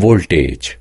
voltage.